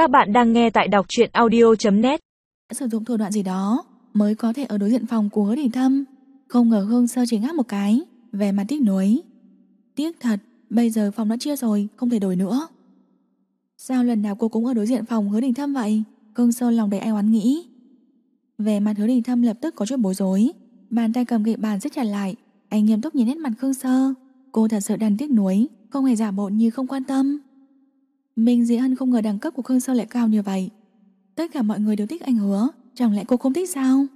Các bạn đang nghe tại đọc truyện audio.net Đã sử dụng thủ đoạn gì đó mới có thể ở đối diện phòng của hứa đình thâm. Không ngờ Hương Sơ chỉ ngáp một cái, về mặt tiếc nuối. Tiếc thật, bây giờ phòng đã chia rồi, không thể đổi nữa. Sao lần nào cô cũng ở đối diện phòng hứa đình thâm vậy? Hương Sơ lòng đầy ai oán nghĩ. Về mặt hứa đình thâm lập tức có chút bối rối, bàn tay cầm gậy bàn rất chặt lại. Anh nghiêm túc nhìn nét mặt Khương Sơ. Cô thật sự đang tiếc nuối, không hề giả bộ như không quan tâm. Minh Dĩ Hân không ngờ đẳng cấp của Khương Sơ lại cao như vậy. Tất cả mọi người đều thích anh hứa, chẳng lẽ cô không thích sao?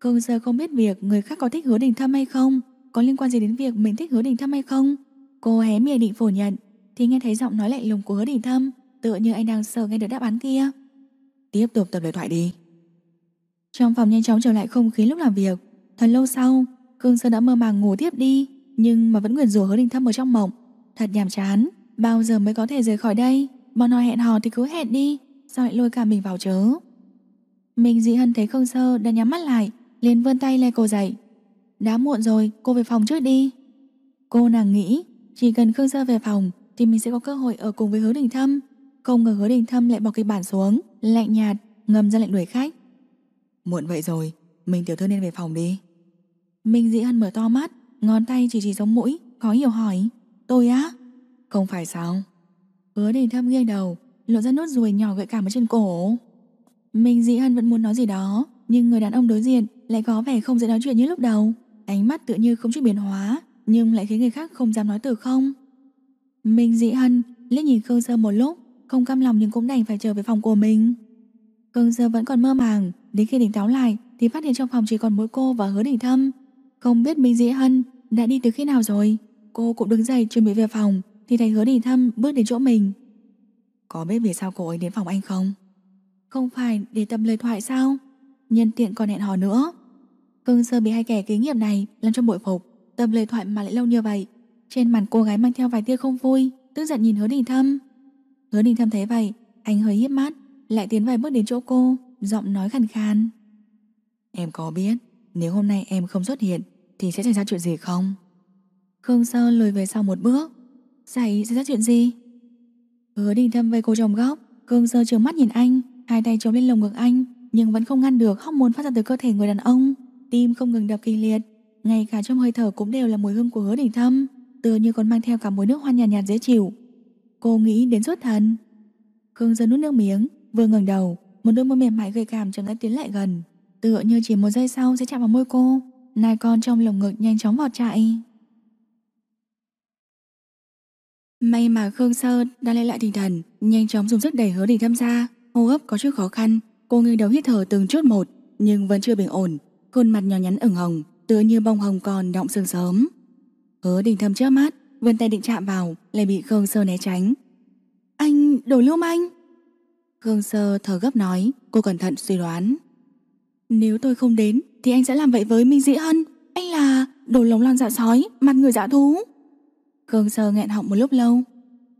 Khương Sơ không biết việc người khác có thích hứa đình thâm hay không, có liên quan gì đến việc mình thích hứa đình thâm hay không. Cô hé miệng định phủ nhận, thì nghe thấy giọng nói lạnh lùng của hứa đình thâm, tựa như anh đang sợ nghe được đáp án kia. Tiếp tục tập lời thoại đi. Trong phòng nhanh chóng trở lại không khí lúc làm việc. Thật lâu sau, Khương Sơ đã mơ màng ngủ tiếp đi, nhưng mà vẫn nguyền rủa hứa đình thâm ở trong mộng. Thật nhàm chán. Bao giờ mới có thể rời khỏi đây? Bọn họ hẹn hò thì cứ hẹn đi Sao lại lôi cả mình vào chớ? Mình dị hân thấy không sơ đã nhắm mắt lại liền vươn tay lay cô dậy. Đã muộn rồi cô về phòng trước đi. Cô nàng nghĩ Chỉ cần Khương Sơ về phòng Thì mình sẽ có cơ hội ở cùng với hứa đình thâm. Không ngờ hứa đình thâm lại bỏ cái bản xuống Lạnh nhạt ngầm ra lệnh đuổi khách. Muộn vậy rồi Mình tiểu thư nên về phòng đi. Minh dĩ hân mở to mắt Ngón tay chỉ chỉ giống mũi Khó hiểu hỏi Tôi á không phải sao? Hứa đình thâm nghiêng đầu, Lộ ra nốt ruồi nhỏ gợi cảm ở trên cổ. Mình dĩ hân vẫn muốn nói gì đó, Nhưng người đàn ông đối diện lại có vẻ không dễ nói chuyện như lúc đầu. Ánh mắt tự như không chút biến hóa, Nhưng lại khiến người khác không dám nói từ không. Mình dĩ hân liếc nhìn Khương Sơ một lúc, Không cam lòng nhưng cũng đành phải trở về phòng của mình. Khương Sơ vẫn còn mơ màng, Đến khi tỉnh táo lại Thì phát hiện trong phòng chỉ còn mỗi cô và hứa đình thâm. Không biết Minh dĩ hân đã đi từ khi nào rồi? Cô cũng đứng dậy chuẩn bị về phòng thì thấy hứa đình thâm bước đến chỗ mình Có biết vì sao cô ấy đến phòng anh không? Không phải để tập lời thoại sao? Nhân tiện còn hẹn hò nữa Cương sơ bị hai kẻ kinh nghiệm này Làm cho bội phục Tập lời thoại mà lại lâu như vậy Trên mặt cô gái mang theo vài tia không vui Tức giận nhìn hứa đình thâm Hứa đình thâm thấy vậy Anh hơi hiếp mắt Lại tiến vài bước đến chỗ cô Giọng nói khàn khan Em có biết Nếu hôm nay em không xuất hiện Thì sẽ xảy ra chuyện gì không? Khương Sơ lùi về sau một bước Xảy ra chuyện gì? Hứa đình thâm vây cô trong góc, Cương sơ trường mắt nhìn anh, Hai tay chống lên lồng ngực anh, Nhưng vẫn không ngăn được hóc môn phát ra từ cơ thể người đàn ông. Tim không ngừng đập kinh liệt, Ngay cả trong hơi thở cũng đều là mùi hương của hứa đình thâm, Tựa như còn mang theo cả mùi nước hoa nhạt nhạt dễ chịu. Cô nghĩ đến suốt thần. Cương sơ nuốt nước miếng, Vừa ngẩng đầu, Một đôi môi mềm mại gợi cảm chậm rãi tiến lại gần, Tựa như chỉ một giây sau sẽ chạm vào môi cô. Nai con trong lồng ngực nhanh chóng vọt chạy. May mà Khương Sơ đã lấy lại tinh thần, nhanh chóng dùng sức đẩy hứa đình thâm ra, hô hấp có chút khó khăn. Cô nghiêng đầu hít thở từng chút một, nhưng vẫn chưa bình ổn. Khuôn mặt nhỏ nhắn ửng hồng, tựa như bông hồng còn động sương sớm. Hứa đình thâm chớp mắt, vươn tay định chạm vào, lại bị Khương Sơ né tránh. Anh đổi lưu manh. Khương Sơ thở gấp nói, cô cẩn thận suy đoán. Nếu tôi không đến, thì anh sẽ làm vậy với Minh Dĩ Hân. Anh là đồ lồng lon dạ sói, mặt người dạ thú. Khương Sơ nghẹn họng một lúc lâu.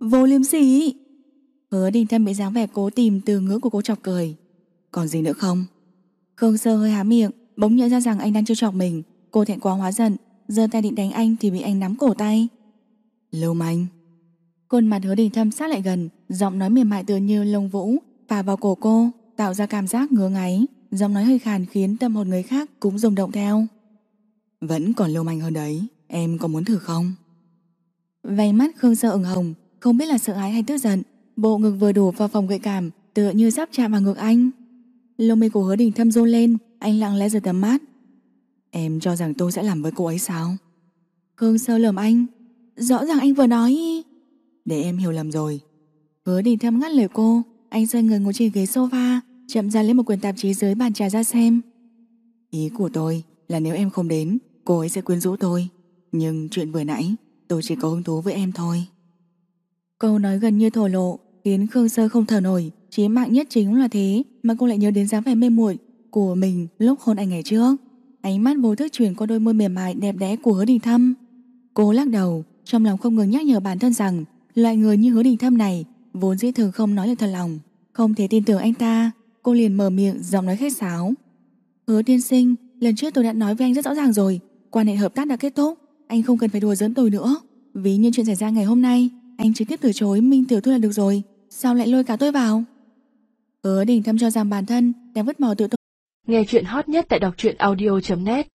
Vô liêm sỉ. Hứa đình thân bị dáng vẻ cố tìm từ ngữ của cô chọc cười. Còn gì nữa không? Khương Sơ hơi há miệng, Bỗng nhớ ra rằng anh đang trêu chọc mình. Cô thẹn quá hóa giận, giơ tay định đánh anh thì bị anh nắm cổ tay. Lưu manh. Khuôn mặt hứa đình thâm sát lại gần, Giọng nói mềm mại tựa như lông vũ Phà vào cổ cô, Tạo ra cảm giác ngứa ngáy. Giọng nói hơi khàn khiến tâm hồn người khác cũng rung động theo. Vẫn còn lưu manh hơn đấy, Em có muốn thử không? Váy mắt Khương Sơ ửng hồng, Không biết là sợ hãi hay tức giận, Bộ ngực vừa đủ vào phòng gợi cảm, Tựa như sắp chạm vào ngực anh. Lông mi của hứa đình thâm run lên, Anh lặng lẽ giật tầm mắt. Em cho rằng tôi sẽ làm với cô ấy sao? Khương Sơ lườm anh. Rõ ràng anh vừa nói. Để em hiểu lầm rồi. Hứa đình thâm ngắt lời cô, Anh xoay người ngồi trên ghế sofa, Chậm ra lấy một quyển tạp chí dưới bàn trà ra xem. Ý của tôi là nếu em không đến, Cô ấy sẽ quyến rũ tôi. Nhưng chuyện vừa nãy Tôi chỉ có hứng thú với em thôi. Câu nói gần như thổ lộ, Khiến Khương Sơ không thở nổi. Chí mạng nhất chính là thế, Mà cô lại nhớ đến dáng vẻ mê muội Của mình lúc hôn anh ngày trước. Ánh mắt vô thức chuyển qua đôi môi mềm mại đẹp đẽ của hứa đình thâm. Cô lắc đầu, Trong lòng không ngừng nhắc nhở bản thân rằng, Loại người như hứa đình thâm này, Vốn dĩ thường không nói được thật lòng. Không thể tin tưởng anh ta, Cô liền mở miệng, giọng nói khách sáo. Hứa tiên sinh, Lần trước tôi đã nói với anh rất rõ ràng rồi, Quan hệ hợp tác đã kết thúc anh không cần phải đùa giỡn tôi nữa. Vì như chuyện xảy ra ngày hôm nay, Anh trực tiếp từ chối Minh Tiểu Thư là được rồi. Sao lại lôi cả tôi vào? Hứa đình thâm cho rằng bản thân đang vứt bỏ tự tôi. Nghe chuyện hot nhất tại đọc truyện audio.net